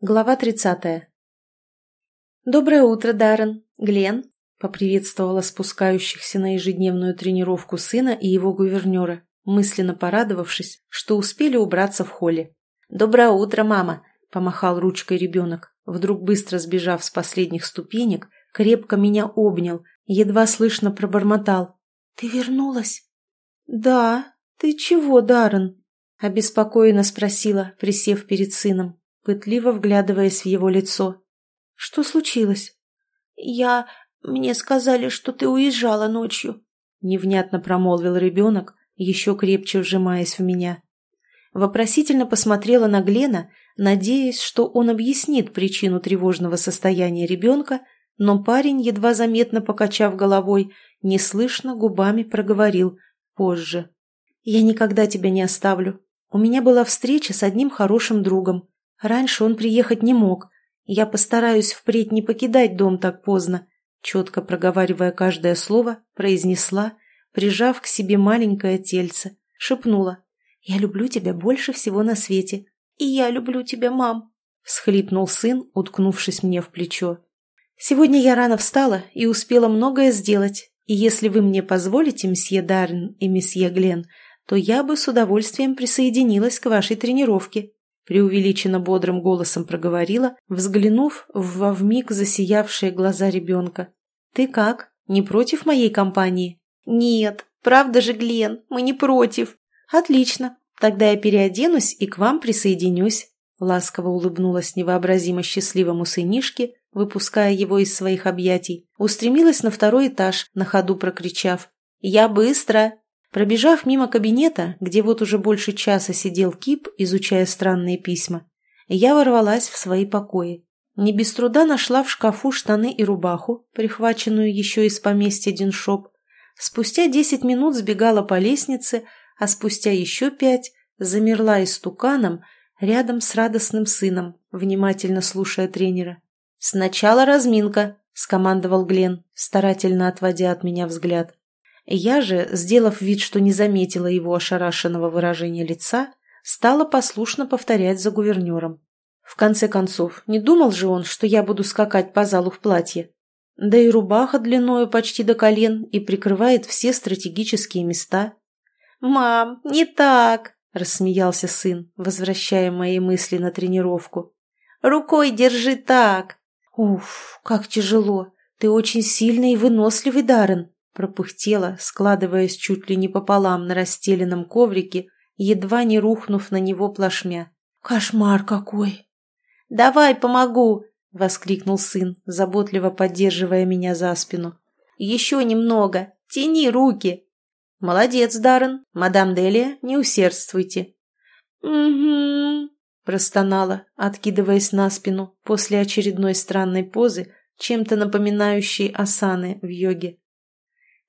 Глава 30. «Доброе утро, Даррен. Глен», — поприветствовала спускающихся на ежедневную тренировку сына и его гувернера, мысленно порадовавшись, что успели убраться в холле. «Доброе утро, мама», — помахал ручкой ребенок, вдруг быстро сбежав с последних ступенек, крепко меня обнял, едва слышно пробормотал. «Ты вернулась?» «Да. Ты чего, Даррен?» — обеспокоенно спросила, присев перед сыном пытливо вглядываясь в его лицо. «Что случилось?» «Я... Мне сказали, что ты уезжала ночью», — невнятно промолвил ребенок, еще крепче вжимаясь в меня. Вопросительно посмотрела на Глена, надеясь, что он объяснит причину тревожного состояния ребенка, но парень, едва заметно покачав головой, неслышно губами проговорил «позже». «Я никогда тебя не оставлю. У меня была встреча с одним хорошим другом. Раньше он приехать не мог. Я постараюсь впредь не покидать дом так поздно. Четко проговаривая каждое слово, произнесла, прижав к себе маленькое тельце, шепнула. «Я люблю тебя больше всего на свете. И я люблю тебя, мам!» Схлипнул сын, уткнувшись мне в плечо. «Сегодня я рано встала и успела многое сделать, и если вы мне позволите, мсье Даррен и месье Глен, то я бы с удовольствием присоединилась к вашей тренировке преувеличенно бодрым голосом проговорила, взглянув в вовмиг засиявшие глаза ребенка. «Ты как? Не против моей компании?» «Нет, правда же, Глен, мы не против». «Отлично, тогда я переоденусь и к вам присоединюсь», ласково улыбнулась невообразимо счастливому сынишке, выпуская его из своих объятий, устремилась на второй этаж, на ходу прокричав «Я быстро!» Пробежав мимо кабинета, где вот уже больше часа сидел Кип, изучая странные письма, я ворвалась в свои покои. Не без труда нашла в шкафу штаны и рубаху, прихваченную еще из поместья Диншоп. Спустя десять минут сбегала по лестнице, а спустя еще пять замерла истуканом рядом с радостным сыном, внимательно слушая тренера. «Сначала разминка», — скомандовал Глен, старательно отводя от меня взгляд. Я же, сделав вид, что не заметила его ошарашенного выражения лица, стала послушно повторять за гувернером. В конце концов, не думал же он, что я буду скакать по залу в платье. Да и рубаха длиною почти до колен и прикрывает все стратегические места. «Мам, не так!» – рассмеялся сын, возвращая мои мысли на тренировку. «Рукой держи так!» «Уф, как тяжело! Ты очень сильный и выносливый, Даррен!» Пропыхтела, складываясь чуть ли не пополам на расстеленном коврике, едва не рухнув на него плашмя. «Кошмар какой!» «Давай помогу!» — воскликнул сын, заботливо поддерживая меня за спину. «Еще немного! Тяни руки!» «Молодец, Даррен! Мадам Делия, не усердствуйте!» «Угу!» — простонала, откидываясь на спину после очередной странной позы, чем-то напоминающей асаны в йоге.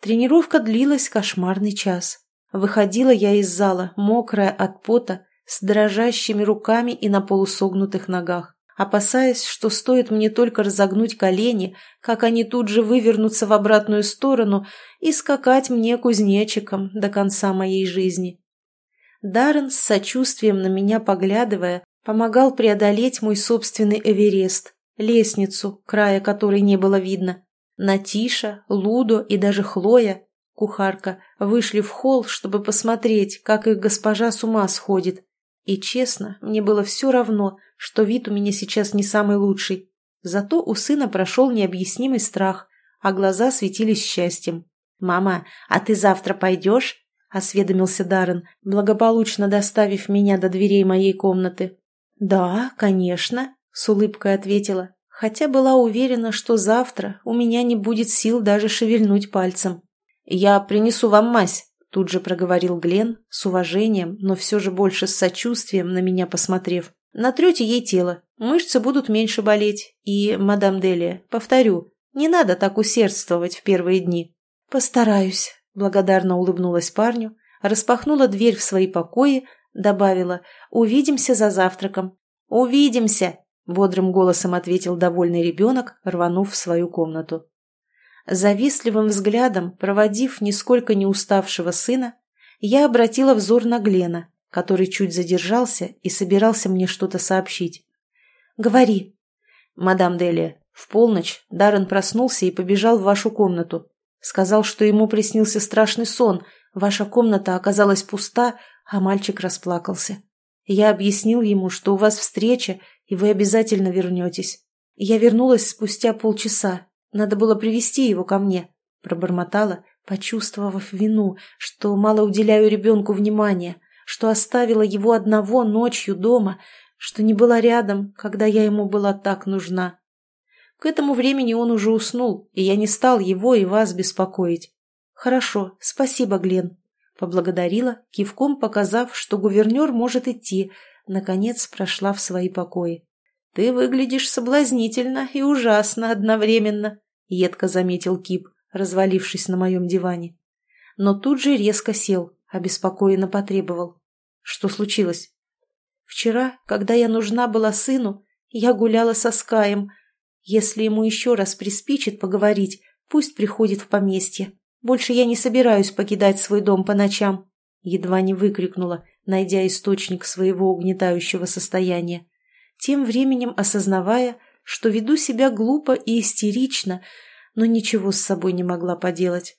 Тренировка длилась кошмарный час. Выходила я из зала, мокрая от пота, с дрожащими руками и на полусогнутых ногах, опасаясь, что стоит мне только разогнуть колени, как они тут же вывернутся в обратную сторону и скакать мне кузнечиком до конца моей жизни. Даррен, с сочувствием на меня поглядывая, помогал преодолеть мой собственный Эверест, лестницу, края которой не было видно. Натиша, Лудо и даже Хлоя, кухарка, вышли в холл, чтобы посмотреть, как их госпожа с ума сходит. И честно, мне было все равно, что вид у меня сейчас не самый лучший. Зато у сына прошел необъяснимый страх, а глаза светились счастьем. «Мама, а ты завтра пойдешь?» — осведомился Даррен, благополучно доставив меня до дверей моей комнаты. «Да, конечно», — с улыбкой ответила, хотя была уверена, что завтра у меня не будет сил даже шевельнуть пальцем. «Я принесу вам мазь», — тут же проговорил Глен, с уважением, но все же больше с сочувствием на меня посмотрев. «Натрете ей тело, мышцы будут меньше болеть, и, мадам Делия, повторю, не надо так усердствовать в первые дни». «Постараюсь», — благодарно улыбнулась парню, распахнула дверь в свои покои, добавила «Увидимся за завтраком». «Увидимся!» Бодрым голосом ответил довольный ребенок, рванув в свою комнату. Завистливым взглядом, проводив нисколько не уставшего сына, я обратила взор на Глена, который чуть задержался и собирался мне что-то сообщить. Говори». «Мадам Делия, в полночь Даррен проснулся и побежал в вашу комнату. Сказал, что ему приснился страшный сон, ваша комната оказалась пуста, а мальчик расплакался. Я объяснил ему, что у вас встреча, и вы обязательно вернетесь. Я вернулась спустя полчаса. Надо было привести его ко мне. Пробормотала, почувствовав вину, что мало уделяю ребенку внимания, что оставила его одного ночью дома, что не была рядом, когда я ему была так нужна. К этому времени он уже уснул, и я не стал его и вас беспокоить. «Хорошо, спасибо, Глен», — поблагодарила, кивком показав, что гувернер может идти, наконец прошла в свои покои. «Ты выглядишь соблазнительно и ужасно одновременно», — едко заметил Кип, развалившись на моем диване. Но тут же резко сел, обеспокоенно потребовал. «Что случилось?» «Вчера, когда я нужна была сыну, я гуляла со Скаем. Если ему еще раз приспичит поговорить, пусть приходит в поместье. Больше я не собираюсь покидать свой дом по ночам», — едва не выкрикнула, найдя источник своего угнетающего состояния тем временем осознавая, что веду себя глупо и истерично, но ничего с собой не могла поделать.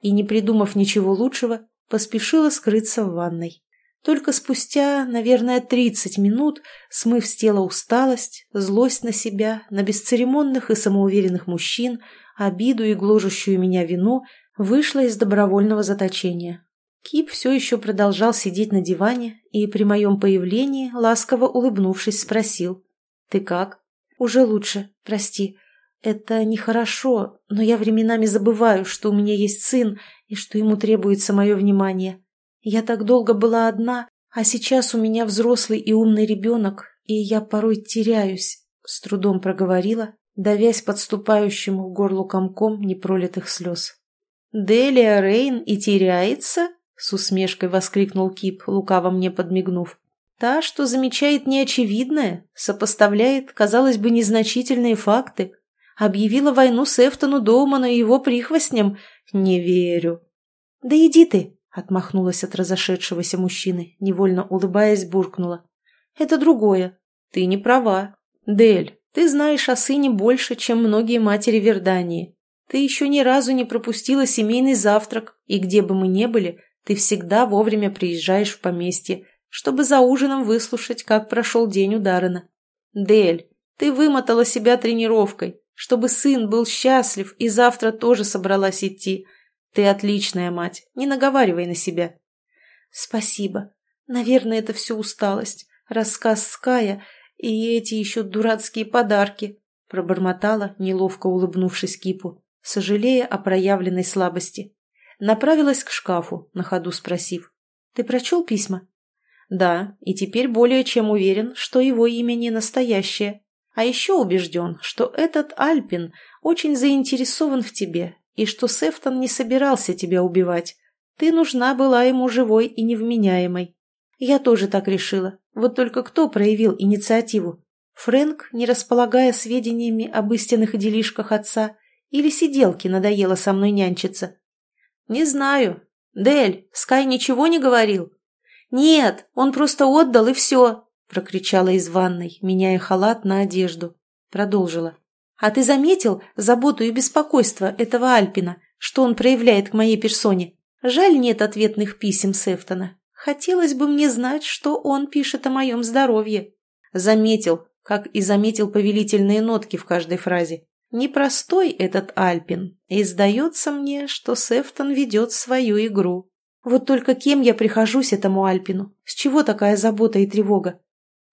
И, не придумав ничего лучшего, поспешила скрыться в ванной. Только спустя, наверное, тридцать минут, смыв с тела усталость, злость на себя, на бесцеремонных и самоуверенных мужчин, обиду и гложущую меня вину, вышла из добровольного заточения. Кип все еще продолжал сидеть на диване и при моем появлении, ласково улыбнувшись, спросил. «Ты как?» «Уже лучше, прости. Это нехорошо, но я временами забываю, что у меня есть сын и что ему требуется мое внимание. Я так долго была одна, а сейчас у меня взрослый и умный ребенок, и я порой теряюсь», — с трудом проговорила, давясь подступающим к горлу комком непролитых слез. «Делия Рейн и теряется?» С усмешкой воскликнул Кип, лукаво мне подмигнув. Та, что замечает неочевидное, сопоставляет, казалось бы, незначительные факты. Объявила войну Сефтону Доуману и его прихвостням. Не верю. «Да иди ты!» — отмахнулась от разошедшегося мужчины, невольно улыбаясь, буркнула. «Это другое. Ты не права. Дель, ты знаешь о сыне больше, чем многие матери Вердании. Ты еще ни разу не пропустила семейный завтрак, и где бы мы ни были, ты всегда вовремя приезжаешь в поместье, чтобы за ужином выслушать, как прошел день у Даррена. Дель, ты вымотала себя тренировкой, чтобы сын был счастлив и завтра тоже собралась идти. Ты отличная мать, не наговаривай на себя. Спасибо. Наверное, это все усталость, рассказ Ская и эти еще дурацкие подарки, пробормотала, неловко улыбнувшись Кипу, сожалея о проявленной слабости направилась к шкафу, на ходу спросив. «Ты прочел письма?» «Да, и теперь более чем уверен, что его имя не настоящее. А еще убежден, что этот Альпин очень заинтересован в тебе и что Сефтон не собирался тебя убивать. Ты нужна была ему живой и невменяемой. Я тоже так решила. Вот только кто проявил инициативу? Фрэнк, не располагая сведениями об истинных делишках отца, или сиделке надоело со мной нянчиться? «Не знаю. Дель, Скай ничего не говорил?» «Нет, он просто отдал, и все», — прокричала из ванной, меняя халат на одежду. Продолжила. «А ты заметил заботу и беспокойство этого Альпина, что он проявляет к моей персоне? Жаль, нет ответных писем Сефтона. Хотелось бы мне знать, что он пишет о моем здоровье». Заметил, как и заметил повелительные нотки в каждой фразе. Непростой этот Альпин, и сдается мне, что Сефтон ведет свою игру. Вот только кем я прихожусь этому Альпину? С чего такая забота и тревога?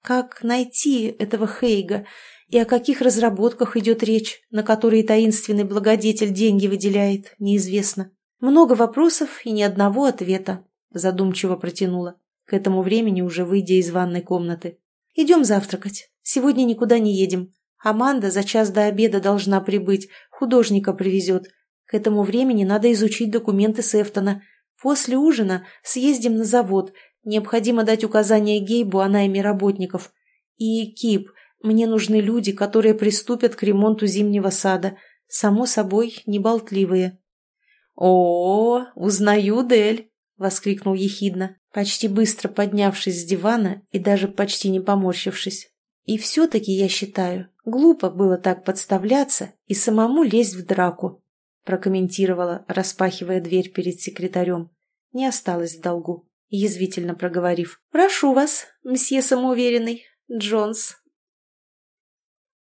Как найти этого Хейга? И о каких разработках идет речь, на которые таинственный благодетель деньги выделяет, неизвестно. Много вопросов и ни одного ответа, задумчиво протянула, к этому времени уже выйдя из ванной комнаты. Идем завтракать. Сегодня никуда не едем. Аманда за час до обеда должна прибыть, художника привезет. К этому времени надо изучить документы Сефтона. После ужина съездим на завод. Необходимо дать указания Гейбу о найме работников. И Кип, мне нужны люди, которые приступят к ремонту зимнего сада. Само собой, неболтливые. «О, узнаю Дель!» — воскликнул ехидно, почти быстро поднявшись с дивана и даже почти не поморщившись. И все-таки, я считаю, глупо было так подставляться и самому лезть в драку, прокомментировала, распахивая дверь перед секретарем. Не осталось в долгу, язвительно проговорив. «Прошу вас, мсье самоуверенный, Джонс».